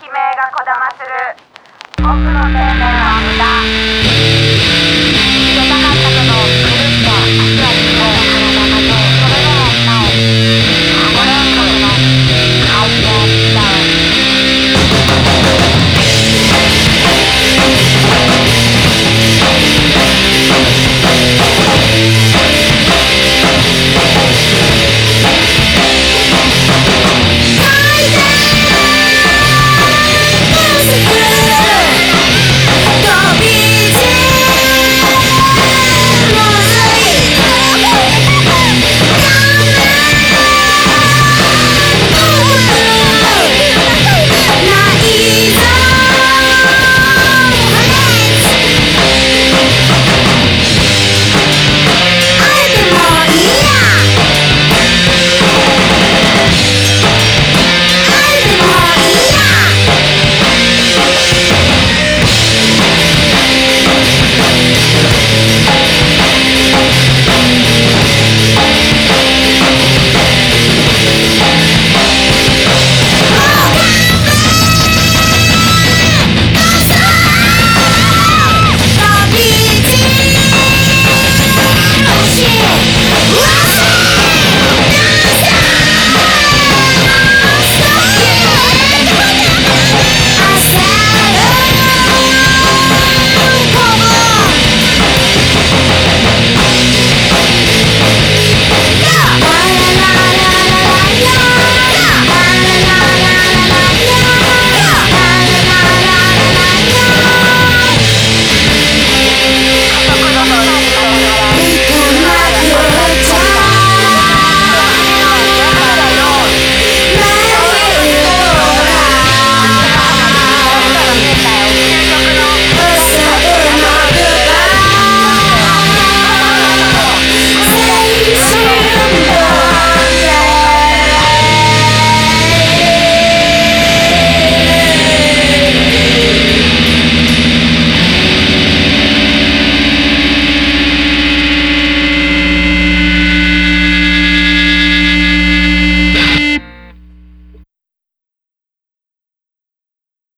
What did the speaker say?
悲鳴がこだまする。僕の生命